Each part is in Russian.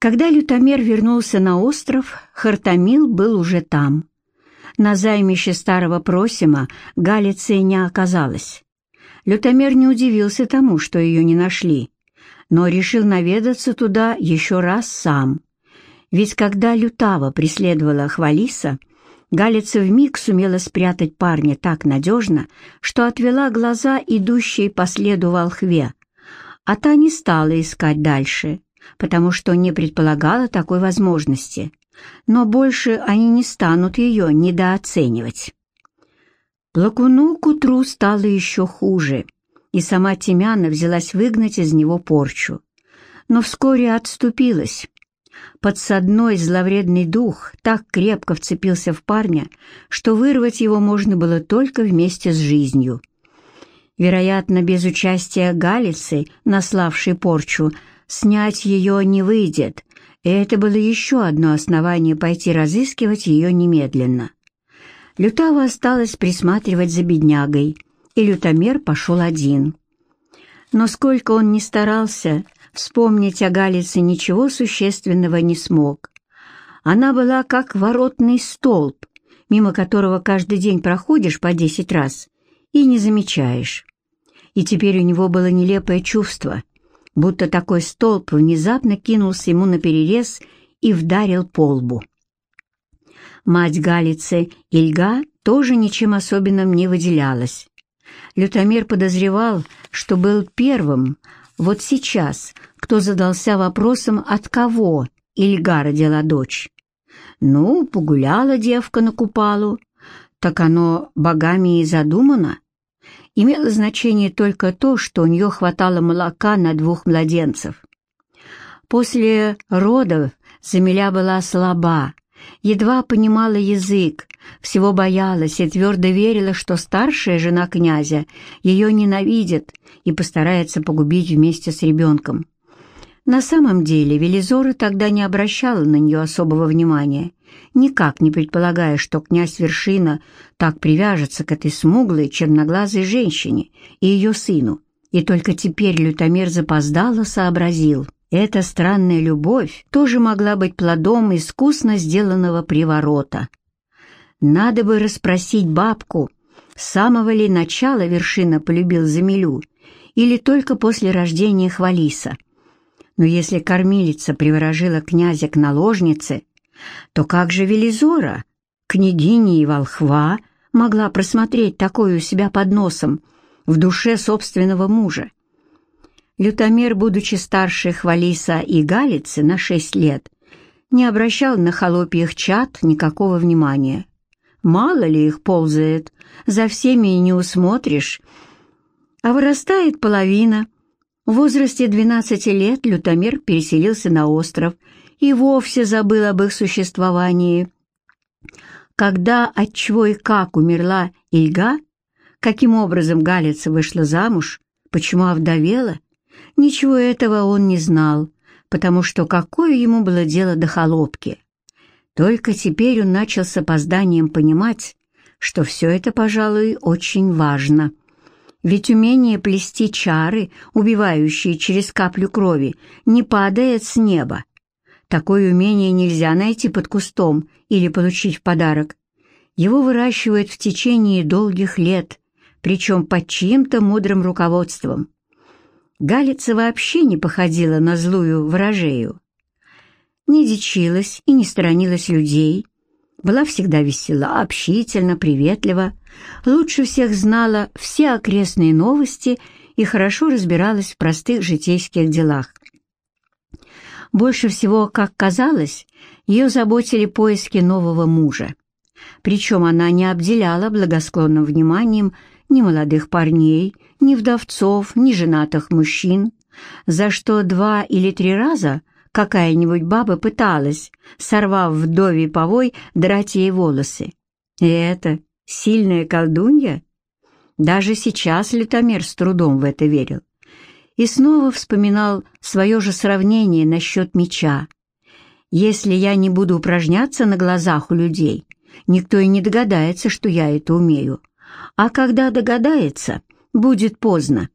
Когда Лютомер вернулся на остров, Хартамил был уже там. На займище старого Просима Галиции не оказалось. Лютомер не удивился тому, что ее не нашли, но решил наведаться туда еще раз сам. Ведь когда Лютава преследовала Хвалиса, Галица вмиг сумела спрятать парня так надежно, что отвела глаза, идущие по следу волхве, а та не стала искать дальше, потому что не предполагала такой возможности, но больше они не станут ее недооценивать. Плакуну к утру стало еще хуже, и сама Тимяна взялась выгнать из него порчу, но вскоре отступилась. Подсадной зловредный дух так крепко вцепился в парня, что вырвать его можно было только вместе с жизнью. Вероятно, без участия Галицы, наславшей порчу, снять ее не выйдет, и это было еще одно основание пойти разыскивать ее немедленно. Лютава осталась присматривать за беднягой, и лютомер пошел один. Но сколько он ни старался, вспомнить о Галице ничего существенного не смог. Она была как воротный столб, мимо которого каждый день проходишь по десять раз и не замечаешь. И теперь у него было нелепое чувство, будто такой столб внезапно кинулся ему на перерез и вдарил по лбу. Мать Галицы, Ильга, тоже ничем особенным не выделялась. Лютомир подозревал, что был первым, вот сейчас, кто задался вопросом, от кого Ильга родила дочь. Ну, погуляла девка на купалу, так оно богами и задумано. Имело значение только то, что у нее хватало молока на двух младенцев. После родов Замиля была слаба, едва понимала язык, всего боялась и твердо верила, что старшая жена князя ее ненавидит и постарается погубить вместе с ребенком. На самом деле Велизора тогда не обращала на нее особого внимания, никак не предполагая, что князь Вершина так привяжется к этой смуглой, черноглазой женщине и ее сыну. И только теперь Лютомер запоздало сообразил. Эта странная любовь тоже могла быть плодом искусно сделанного приворота. Надо бы расспросить бабку, с самого ли начала Вершина полюбил Замилю, или только после рождения Хвалиса. Но если кормилица приворожила князя к наложнице, то как же Велизора, княгиня и волхва, могла просмотреть такое у себя под носом в душе собственного мужа? Лютомер, будучи старше Хвалиса и Галицы на шесть лет, не обращал на холопьих чад никакого внимания. Мало ли их ползает, за всеми и не усмотришь. А вырастает половина. В возрасте 12 лет Лютомер переселился на остров и вовсе забыл об их существовании. Когда, отчего и как умерла Ильга, каким образом Галица вышла замуж, почему овдовела, ничего этого он не знал, потому что какое ему было дело до холопки. Только теперь он начал с опозданием понимать, что все это, пожалуй, очень важно. Ведь умение плести чары, убивающие через каплю крови, не падает с неба, Такое умение нельзя найти под кустом или получить в подарок. Его выращивают в течение долгих лет, причем под чьим-то мудрым руководством. Галица вообще не походила на злую ворожею. Не дичилась и не сторонилась людей, была всегда весела, общительна, приветлива, лучше всех знала все окрестные новости и хорошо разбиралась в простых житейских делах. Больше всего, как казалось, ее заботили поиски нового мужа. Причем она не обделяла благосклонным вниманием ни молодых парней, ни вдовцов, ни женатых мужчин, за что два или три раза какая-нибудь баба пыталась, сорвав вдовий повой, драть ей волосы. И это сильная колдунья? Даже сейчас Лютомер с трудом в это верил и снова вспоминал свое же сравнение насчет меча. «Если я не буду упражняться на глазах у людей, никто и не догадается, что я это умею. А когда догадается, будет поздно».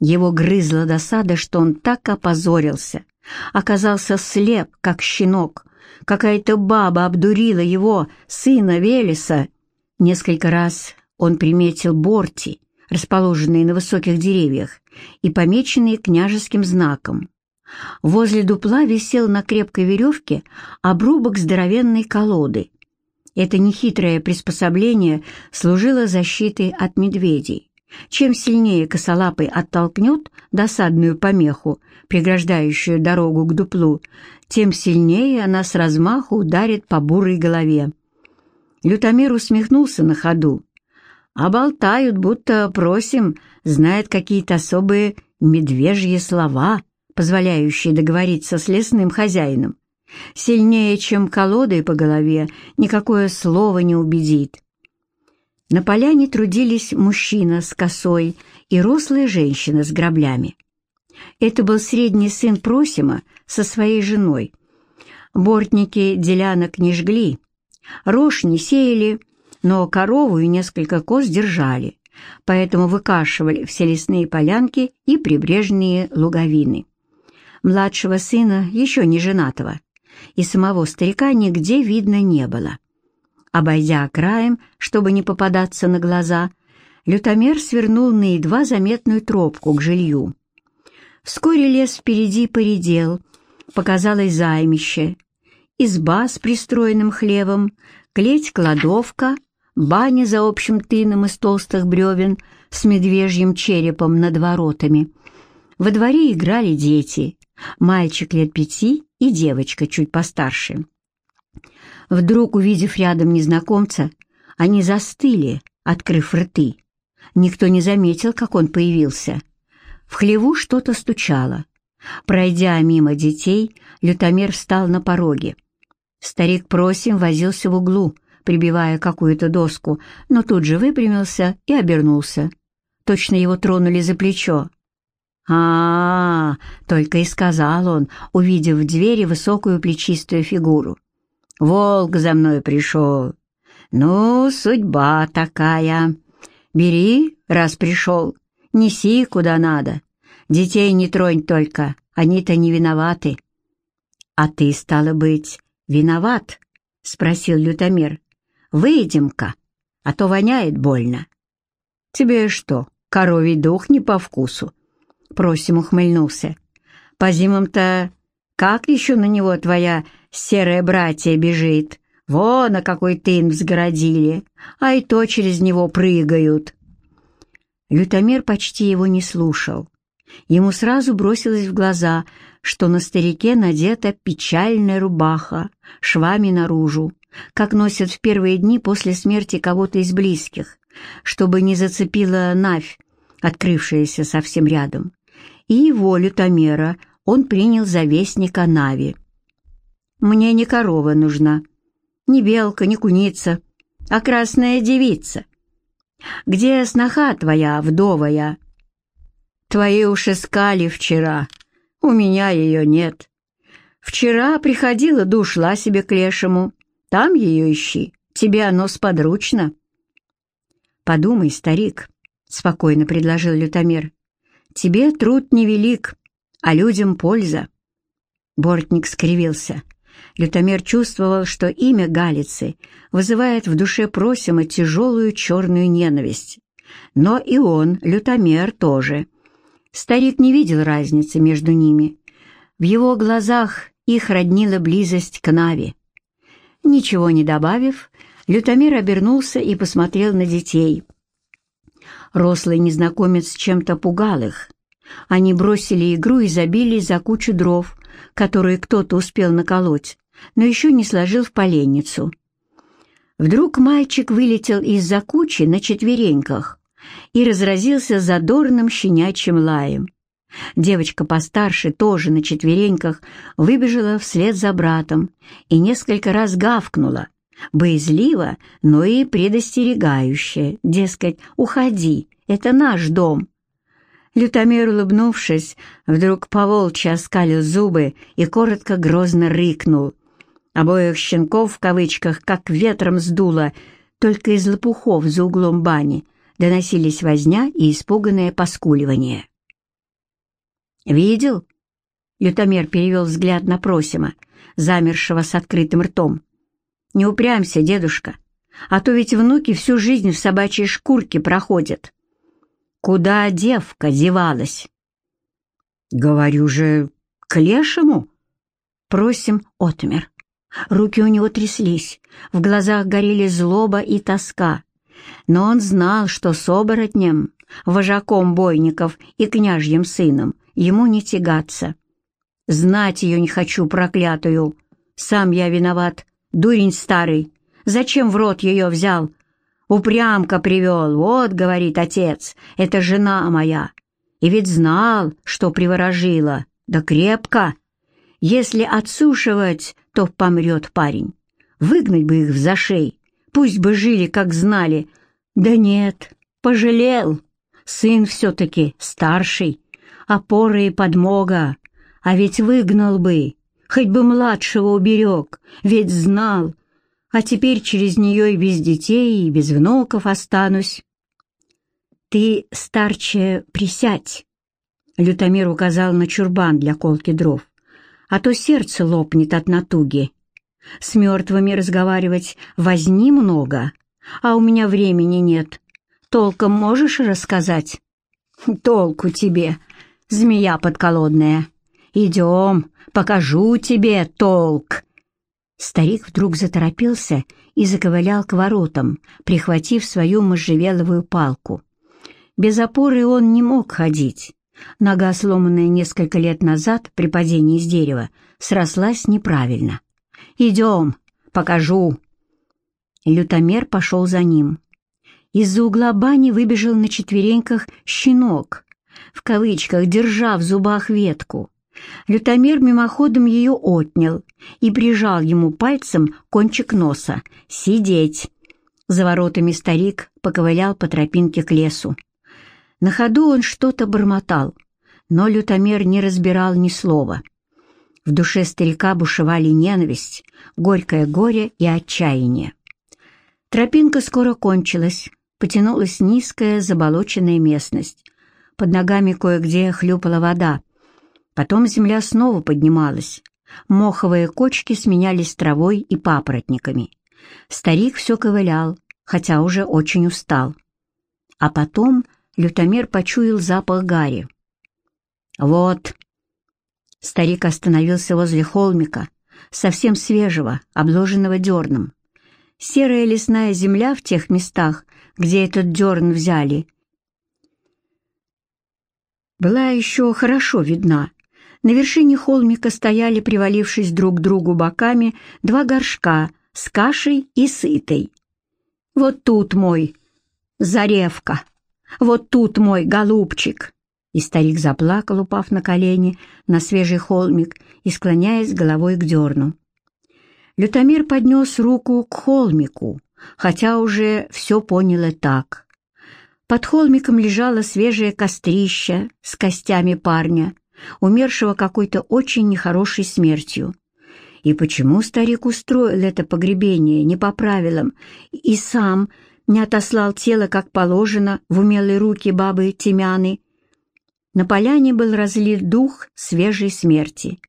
Его грызла досада, что он так опозорился, оказался слеп, как щенок. Какая-то баба обдурила его, сына Велеса. Несколько раз он приметил борти, расположенные на высоких деревьях и помеченные княжеским знаком. Возле дупла висел на крепкой веревке обрубок здоровенной колоды. Это нехитрое приспособление служило защитой от медведей. Чем сильнее косолапый оттолкнет досадную помеху, преграждающую дорогу к дуплу, тем сильнее она с размаху ударит по бурой голове. Лютомер усмехнулся на ходу. А болтают, будто просим, знает какие-то особые медвежьи слова, позволяющие договориться с лесным хозяином. Сильнее, чем колодой по голове, никакое слово не убедит. На поляне трудились мужчина с косой и рослая женщина с граблями. Это был средний сын Просима со своей женой. Бортники делянок не жгли, рожь не сеяли, но корову и несколько коз держали, поэтому выкашивали все лесные полянки и прибрежные луговины. Младшего сына, еще не женатого, и самого старика нигде видно не было. Обойдя краем, чтобы не попадаться на глаза, лютомер свернул на едва заметную тропку к жилью. Вскоре лес впереди поредел, показалось займище. Изба с пристроенным хлевом, клеть-кладовка, баня за общим тыном из толстых бревен с медвежьим черепом над воротами. Во дворе играли дети, мальчик лет пяти и девочка чуть постарше. Вдруг, увидев рядом незнакомца, они застыли, открыв рты. Никто не заметил, как он появился. В хлеву что-то стучало. Пройдя мимо детей, лютомер встал на пороге. Старик просим возился в углу, прибивая какую-то доску, но тут же выпрямился и обернулся. Точно его тронули за плечо. а, -а, -а только и сказал он, увидев в двери высокую плечистую фигуру. Волк за мной пришел. Ну, судьба такая. Бери, раз пришел, неси куда надо. Детей не тронь только, они-то не виноваты. А ты, стало быть, виноват? — спросил лютомер. Выйдем-ка, а то воняет больно. Тебе что, коровий дух не по вкусу? Просим ухмыльнулся. По зимам-то как еще на него твоя серое братья бежит? Вон, на какой тын взгородили, а и то через него прыгают. Лютомер почти его не слушал. Ему сразу бросилось в глаза, что на старике надета печальная рубаха, швами наружу, как носят в первые дни после смерти кого-то из близких, чтобы не зацепила навь, открывшаяся совсем рядом. И его, лютомера, он принял за вестника Нави. «Мне не корова нужна, не белка, не куница, а красная девица. Где сноха твоя, вдовая?» «Твои уж искали вчера, у меня ее нет. Вчера приходила да ушла себе к лешему, там ее ищи, тебе оно сподручно». «Подумай, старик», — спокойно предложил лютомер, — «тебе труд невелик, а людям польза. Бортник скривился. Лютомер чувствовал, что имя Галицы вызывает в душе Просима тяжелую черную ненависть. Но и он, Лютомер, тоже. Старик не видел разницы между ними. В его глазах их роднила близость к Нави. Ничего не добавив, Лютомер обернулся и посмотрел на детей. Рослый незнакомец чем-то пугал их. Они бросили игру и забили за кучу дров, которые кто-то успел наколоть, но еще не сложил в поленницу. Вдруг мальчик вылетел из-за кучи на четвереньках и разразился задорным щенячьим лаем. Девочка постарше, тоже на четвереньках, выбежала вслед за братом и несколько раз гавкнула, боязливо, но и предостерегающе, дескать, «Уходи, это наш дом». Лютомер, улыбнувшись, вдруг поволчьи оскалил зубы и коротко грозно рыкнул. Обоих щенков в кавычках как ветром сдуло, только из лопухов за углом бани доносились возня и испуганное поскуливание. «Видел? Лютомер перевел взгляд на Просима, замершего с открытым ртом. «Не упрямься, дедушка, а то ведь внуки всю жизнь в собачьей шкурке проходят. Куда девка девалась?» «Говорю же, к лешему?» Просим отмер. Руки у него тряслись, в глазах горели злоба и тоска. Но он знал, что с оборотнем, вожаком бойников и княжьим сыном ему не тягаться. Знать ее не хочу, проклятую. Сам я виноват, дурень старый. Зачем в рот ее взял? Упрямка привел, вот, говорит отец, это жена моя. И ведь знал, что приворожила, да крепко. Если отсушивать, то помрет парень. Выгнать бы их в зашей, пусть бы жили, как знали. Да нет, пожалел. Сын все-таки старший, опора и подмога. А ведь выгнал бы, хоть бы младшего уберег, ведь знал. А теперь через нее и без детей, и без внуков останусь. Ты, старче, присядь. Лютомир указал на чурбан для колки дров. А то сердце лопнет от натуги. С мертвыми разговаривать возни много, а у меня времени нет. Толком можешь рассказать? Толку тебе, змея подколодная. «Идем, покажу тебе толк!» Старик вдруг заторопился и заковылял к воротам, прихватив свою можжевеловую палку. Без опоры он не мог ходить. Нога, сломанная несколько лет назад при падении с дерева, срослась неправильно. «Идем, покажу!» Лютомер пошел за ним. Из-за угла бани выбежал на четвереньках щенок, в кавычках, держа в зубах ветку. Лютомер мимоходом ее отнял и прижал ему пальцем кончик носа. «Сидеть!» За воротами старик поковылял по тропинке к лесу. На ходу он что-то бормотал, но лютомер не разбирал ни слова. В душе старика бушевали ненависть, горькое горе и отчаяние. Тропинка скоро кончилась, потянулась низкая заболоченная местность. Под ногами кое-где хлюпала вода, Потом земля снова поднималась. Моховые кочки сменялись травой и папоротниками. Старик все ковылял, хотя уже очень устал. А потом лютомер почуял запах гари. «Вот!» Старик остановился возле холмика, совсем свежего, обложенного дерном. Серая лесная земля в тех местах, где этот дерн взяли, была еще хорошо видна, на вершине холмика стояли, привалившись друг к другу боками, два горшка с кашей и сытой. «Вот тут мой заревка! Вот тут мой голубчик!» И старик заплакал, упав на колени на свежий холмик и склоняясь головой к дерну. Лютомир поднес руку к холмику, хотя уже все понял и так. Под холмиком лежало свежее кострище с костями парня — умершего какой-то очень нехорошей смертью. И почему старик устроил это погребение не по правилам и сам не отослал тело, как положено, в умелые руки бабы Тимяны? На поляне был разлит дух свежей смерти.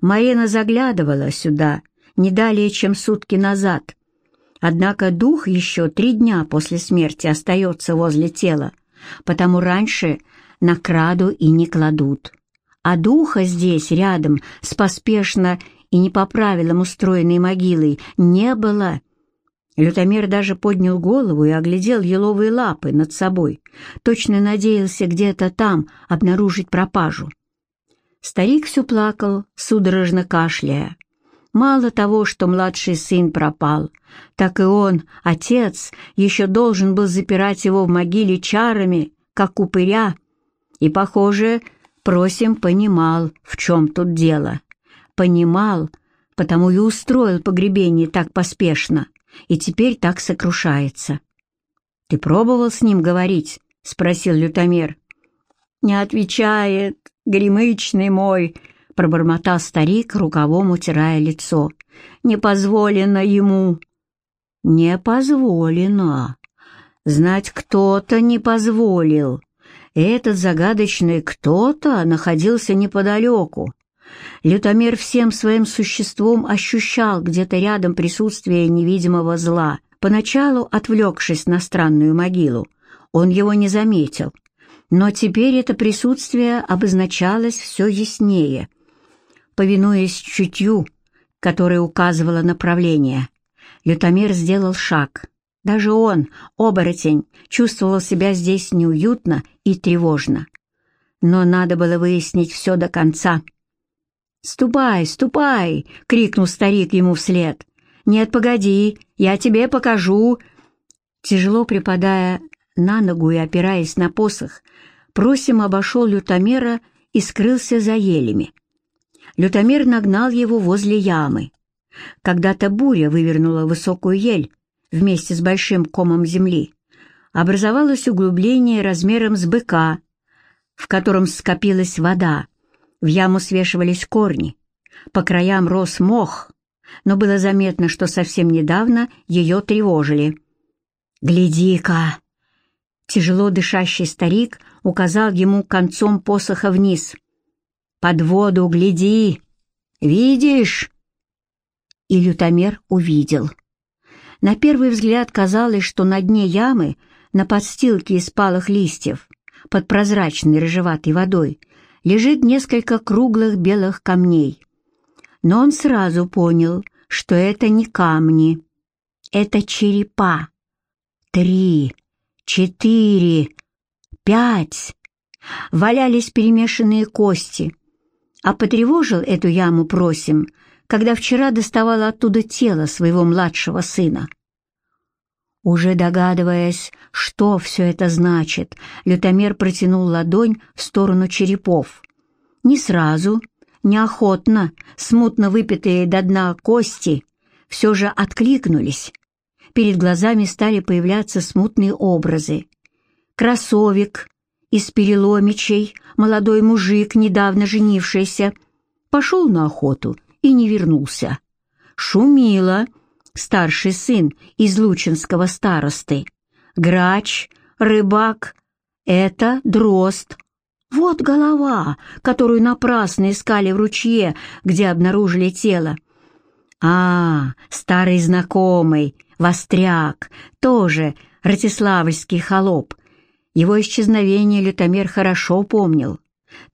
Марина заглядывала сюда не далее, чем сутки назад. Однако дух еще три дня после смерти остается возле тела, потому раньше на краду и не кладут а духа здесь, рядом, с поспешно и не по правилам устроенной могилой, не было. Лютомер даже поднял голову и оглядел еловые лапы над собой, точно надеялся где-то там обнаружить пропажу. Старик все плакал, судорожно кашляя. Мало того, что младший сын пропал, так и он, отец, еще должен был запирать его в могиле чарами, как упыря, и, похоже, Просим понимал, в чем тут дело. Понимал, потому и устроил погребение так поспешно, и теперь так сокрушается. «Ты пробовал с ним говорить?» — спросил лютомер. «Не отвечает, гремычный мой», — пробормотал старик, рукавом утирая лицо. «Не позволено ему». «Не позволено. Знать, кто-то не позволил. Этот загадочный кто-то находился неподалеку. Лютомер всем своим существом ощущал где-то рядом присутствие невидимого зла. Поначалу, отвлекшись на странную могилу, он его не заметил. Но теперь это присутствие обозначалось все яснее. Повинуясь чутью, которое указывало направление, Лютомер сделал шаг. Даже он, оборотень, чувствовал себя здесь неуютно и тревожно. Но надо было выяснить все до конца. «Ступай, ступай!» — крикнул старик ему вслед. «Нет, погоди, я тебе покажу!» Тяжело припадая на ногу и опираясь на посох, Просим обошел лютомера и скрылся за елями. Лютомер нагнал его возле ямы. Когда-то буря вывернула высокую ель вместе с большим комом земли. Образовалось углубление размером с быка, в котором скопилась вода. В яму свешивались корни. По краям рос мох, но было заметно, что совсем недавно ее тревожили. «Гляди-ка!» Тяжело дышащий старик указал ему концом посоха вниз. «Под воду гляди! Видишь?» И лютомер увидел. На первый взгляд казалось, что на дне ямы, на подстилке из палых листьев, под прозрачной рыжеватой водой, лежит несколько круглых белых камней. Но он сразу понял, что это не камни, это черепа. Три, четыре, пять. Валялись перемешанные кости. А потревожил эту яму, просим, когда вчера доставал оттуда тело своего младшего сына. Уже догадываясь, что все это значит, лютомер протянул ладонь в сторону черепов. Не сразу, неохотно, смутно выпитые до дна кости все же откликнулись. Перед глазами стали появляться смутные образы. Кроссовик из переломичей, молодой мужик, недавно женившийся, пошел на охоту и не вернулся. Шумила — старший сын из лучинского старосты. Грач, рыбак — это дрозд. Вот голова, которую напрасно искали в ручье, где обнаружили тело. А, старый знакомый, Востряк, тоже ратиславльский холоп. Его исчезновение Лютомер хорошо помнил.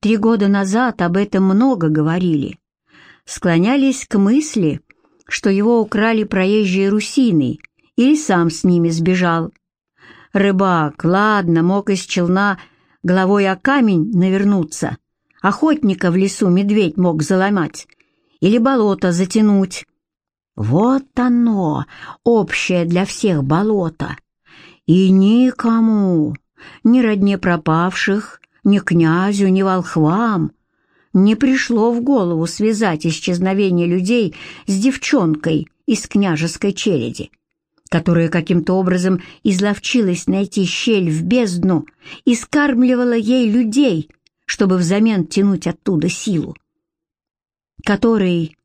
Три года назад об этом много говорили. Склонялись к мысли, что его украли проезжие русины или сам с ними сбежал. Рыбак, ладно, мог из челна головой о камень навернуться, охотника в лесу медведь мог заломать или болото затянуть. Вот оно, общее для всех болото. И никому, ни родне пропавших, ни князю, ни волхвам, не пришло в голову связать исчезновение людей с девчонкой из княжеской череди, которая каким-то образом изловчилась найти щель в бездну и скармливала ей людей, чтобы взамен тянуть оттуда силу. «Который...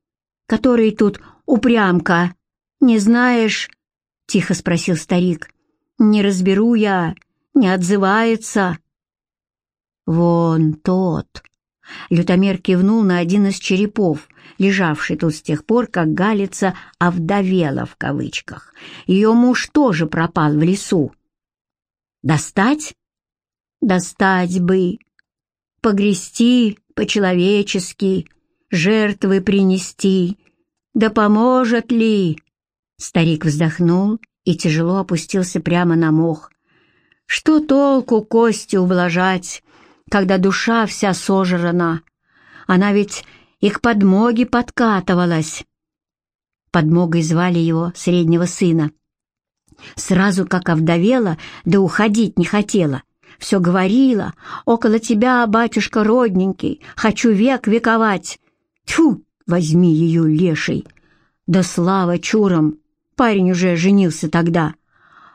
который тут упрямка, не знаешь?» — тихо спросил старик. «Не разберу я, не отзывается». «Вон тот», Лютомер кивнул на один из черепов, лежавший тут с тех пор, как Галица «овдовела» в кавычках. Ее муж тоже пропал в лесу. «Достать?» «Достать бы. Погрести по-человечески, жертвы принести. Да поможет ли?» Старик вздохнул и тяжело опустился прямо на мох. «Что толку кости ублажать?» Когда душа вся сожрана. Она ведь и к подмоге подкатывалась. Подмогой звали его среднего сына. Сразу как овдовела, да уходить не хотела. Все говорила, около тебя, батюшка родненький, хочу век вековать. Тьфу, возьми ее, леший. Да слава чурам, парень уже женился тогда.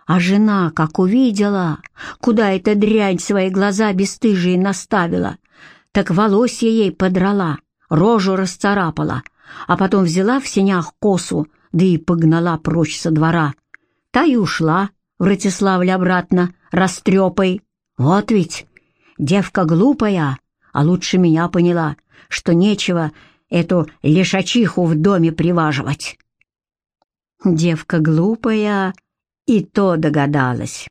А жена, как увидела, куда эта дрянь свои глаза бесстыжие наставила, так волосья ей подрала, рожу расцарапала, а потом взяла в сенях косу, да и погнала прочь со двора. Та и ушла в Ратиславль обратно, растрепой. Вот ведь девка глупая, а лучше меня поняла, что нечего эту лишачиху в доме приваживать. Девка глупая и то догадалась.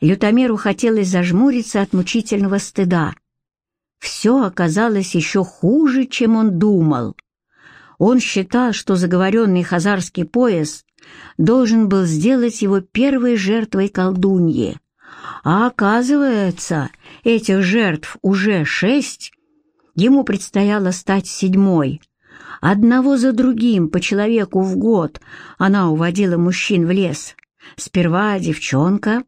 Лютомеру хотелось зажмуриться от мучительного стыда. Все оказалось еще хуже, чем он думал. Он считал, что заговоренный хазарский пояс должен был сделать его первой жертвой колдуньи. А оказывается, этих жертв уже шесть. Ему предстояло стать седьмой. Одного за другим по человеку в год она уводила мужчин в лес. Сперва девчонка,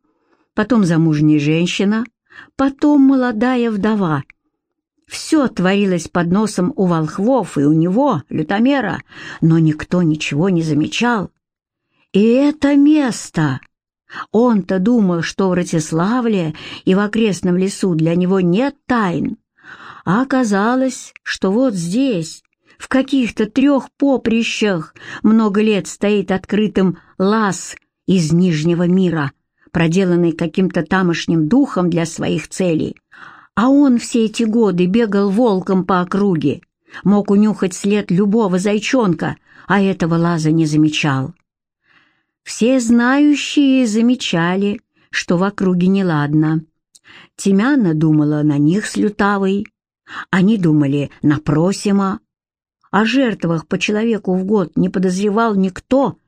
потом замужняя женщина, потом молодая вдова. Все творилось под носом у волхвов и у него, лютомера, но никто ничего не замечал. И это место! Он-то думал, что в Ратиславле и в окрестном лесу для него нет тайн. А оказалось, что вот здесь, в каких-то трех поприщах, много лет стоит открытым лаз из Нижнего мира, проделанный каким-то тамошним духом для своих целей. А он все эти годы бегал волком по округе, мог унюхать след любого зайчонка, а этого лаза не замечал. Все знающие замечали, что в округе неладно. Тимяна думала на них с Лютавой, они думали на Просима. О жертвах по человеку в год не подозревал никто,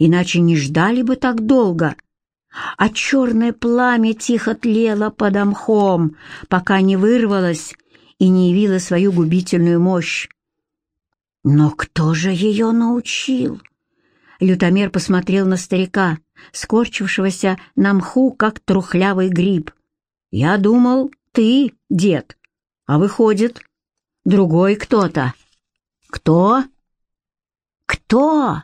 иначе не ждали бы так долго. А черное пламя тихо тлело под мхом, пока не вырвалось и не явило свою губительную мощь. Но кто же ее научил? Лютомер посмотрел на старика, скорчившегося на мху, как трухлявый гриб. «Я думал, ты, дед, а выходит, другой кто-то». «Кто?» «Кто?»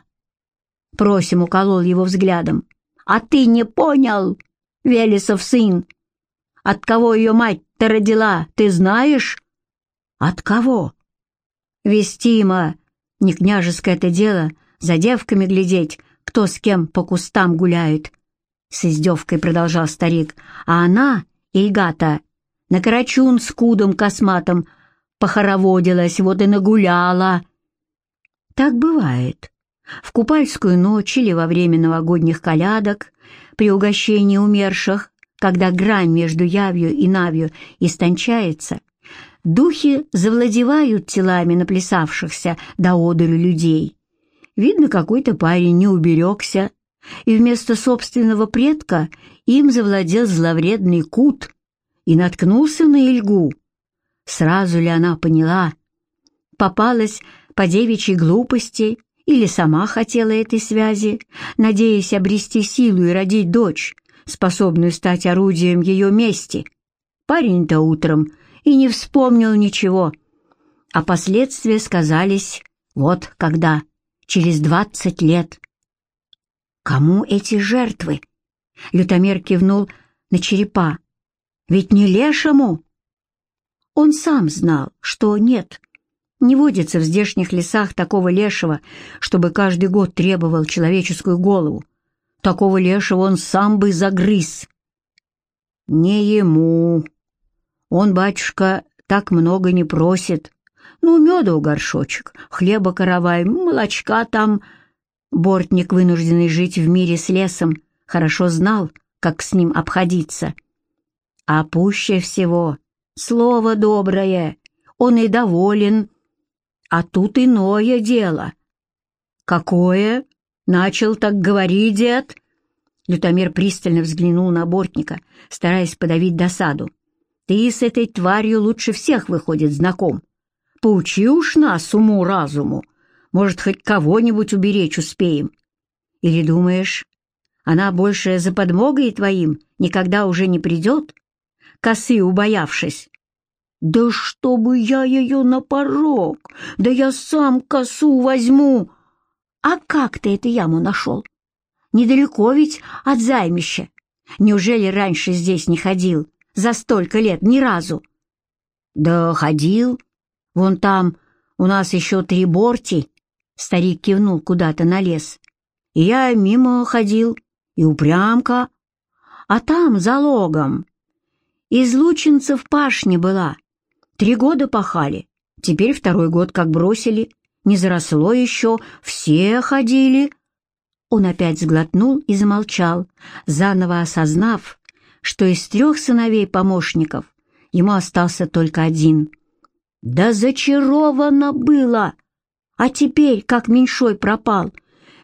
Просим уколол его взглядом. «А ты не понял, Велесов сын? От кого ее мать-то родила, ты знаешь?» «От кого?» «Вестимо, не княжеское это дело, за девками глядеть, кто с кем по кустам гуляет. С издевкой продолжал старик, а она, Ильгата, на карачун с кудом косматом похороводилась, вот и нагуляла. Так бывает. В купальскую ночь или во время новогодних колядок, при угощении умерших, когда грань между явью и навью истончается, духи завладевают телами наплясавшихся до одурю людей Видно, какой-то парень не уберегся, и вместо собственного предка им завладел зловредный кут и наткнулся на Ильгу. Сразу ли она поняла? Попалась по девичьей глупости или сама хотела этой связи, надеясь обрести силу и родить дочь, способную стать орудием ее мести? Парень-то утром и не вспомнил ничего, а последствия сказались вот когда через двадцать лет. Кому эти жертвы? Лютомер кивнул на черепа. Ведь не лешему. Он сам знал, что нет. Не водится в здешних лесах такого лешего, чтобы каждый год требовал человеческую голову. Такого лешего он сам бы загрыз. Не ему. Он, батюшка, так много не просит. Ну, меду горшочек, хлеба каравай, молочка там. Бортник, вынужденный жить в мире с лесом, хорошо знал, как с ним обходиться. А пуще всего слово доброе, он и доволен. А тут иное дело. Какое? Начал так говорить, дед? Лютомер пристально взглянул на Бортника, стараясь подавить досаду. Ты с этой тварью лучше всех, выходит, знаком. Поучи уж нас уму-разуму. Может, хоть кого-нибудь уберечь успеем. Или думаешь, она больше за подмогой твоим никогда уже не придет, косы убоявшись? Да чтобы я ее на порог, да я сам косу возьму. А как ты эту яму нашел? Недалеко ведь от займища. Неужели раньше здесь не ходил? За столько лет ни разу. Да ходил, Вон там у нас еще три борти. Старик кивнул куда-то на лес. И я мимо ходил, и упрямка. А там, за логом, из лучинцев пашни была. Три года пахали. Теперь второй год как бросили, не заросло еще, все ходили». Он опять сглотнул и замолчал, заново осознав, что из трех сыновей-помощников ему остался только один. «Да зачаровано было! А теперь, как меньшой пропал,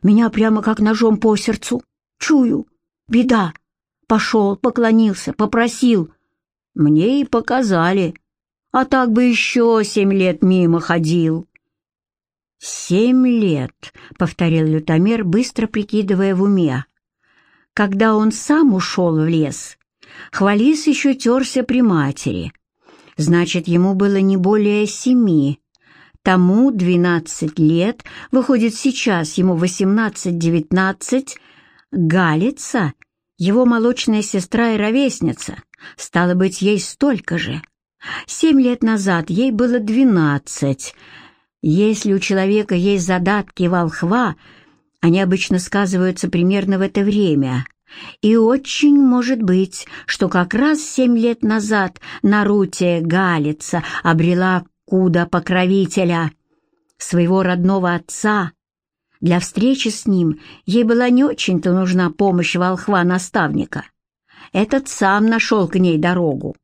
меня прямо как ножом по сердцу. Чую, беда. Пошел, поклонился, попросил. Мне и показали. А так бы еще семь лет мимо ходил. «Семь лет», — повторил лютомер, быстро прикидывая в уме. Когда он сам ушел в лес, Хвалис еще терся при матери. Значит, ему было не более семи. Тому двенадцать лет, выходит, сейчас ему восемнадцать-девятнадцать. Галица, его молочная сестра и ровесница, стало быть, ей столько же. Семь лет назад ей было двенадцать. Если у человека есть задатки волхва, они обычно сказываются примерно в это время. И очень может быть, что как раз семь лет назад Нарутия Галица обрела Куда-покровителя, своего родного отца. Для встречи с ним ей была не очень-то нужна помощь волхва-наставника. Этот сам нашел к ней дорогу.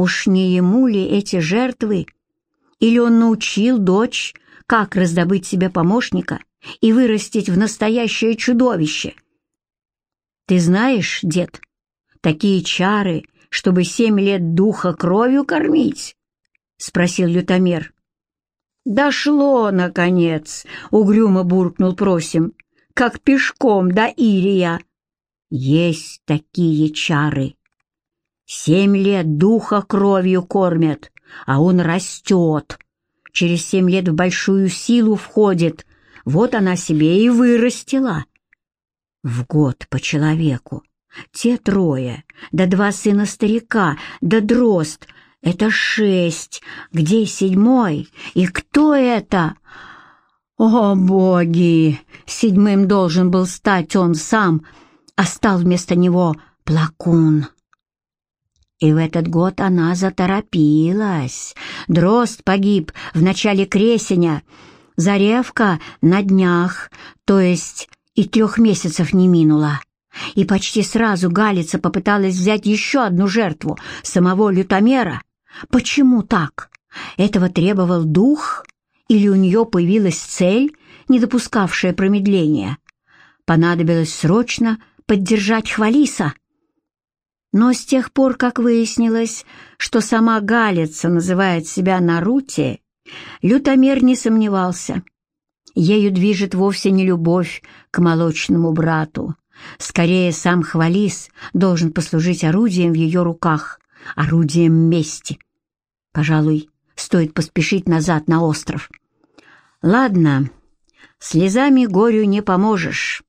Уж не ему ли эти жертвы? Или он научил дочь, как раздобыть себе помощника и вырастить в настоящее чудовище? Ты знаешь, дед, такие чары, чтобы семь лет духа кровью кормить? — спросил лютомер. «Дошло, наконец!» — угрюмо буркнул просим. «Как пешком до Ирия!» «Есть такие чары!» Семь лет духа кровью кормят, а он растет. Через семь лет в большую силу входит. Вот она себе и вырастила. В год по человеку. Те трое, да два сына старика, да дрозд — это шесть. Где седьмой? И кто это? О, боги! Седьмым должен был стать он сам, а стал вместо него плакун. И в этот год она заторопилась. Дрозд погиб в начале кресеня, Заревка на днях, то есть и трех месяцев не минуло. И почти сразу Галица попыталась взять еще одну жертву, самого лютомера, Почему так? Этого требовал дух? Или у нее появилась цель, не допускавшая промедления? Понадобилось срочно поддержать Хвалиса. Но с тех пор, как выяснилось, что сама Галица называет себя Наруте, лютомер не сомневался. Ею движет вовсе не любовь к молочному брату. Скорее, сам Хвалис должен послужить орудием в ее руках орудием мести. Пожалуй, стоит поспешить назад на остров. Ладно, слезами горю не поможешь.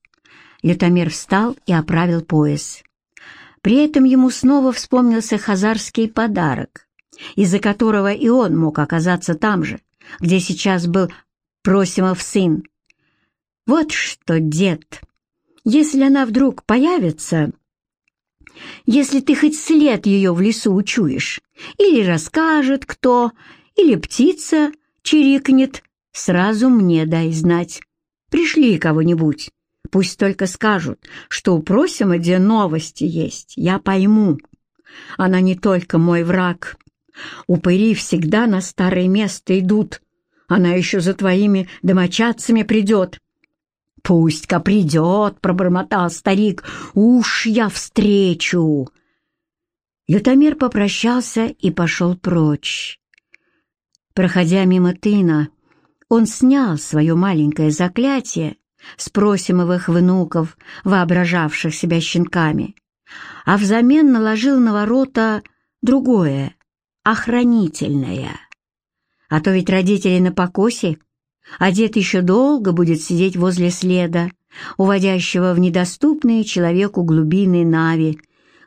Лютомир встал и оправил пояс. При этом ему снова вспомнился хазарский подарок, из-за которого и он мог оказаться там же, где сейчас был Просимов сын. Вот что, дед, если она вдруг появится, если ты хоть след ее в лесу учуешь, или расскажет кто, или птица чирикнет, сразу мне дай знать. Пришли кого-нибудь, пусть только скажут, что у Просимоде новости есть, я пойму. Она не только мой враг. Упыри всегда на старое место идут, она еще за твоими домочадцами придет. «Пусть-ка придет», — пробормотал старик, — «уж я встречу». Лютомер попрощался и пошел прочь. Проходя мимо тына, он снял свое маленькое заклятие с просимовых внуков, воображавших себя щенками, а взамен наложил на ворота другое, охранительное. А то ведь родители на покосе — а дед еще долго будет сидеть возле следа, уводящего в недоступные человеку глубины Нави,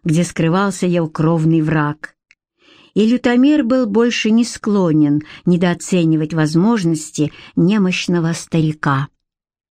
где скрывался его кровный враг. И лютомер был больше не склонен недооценивать возможности немощного старика.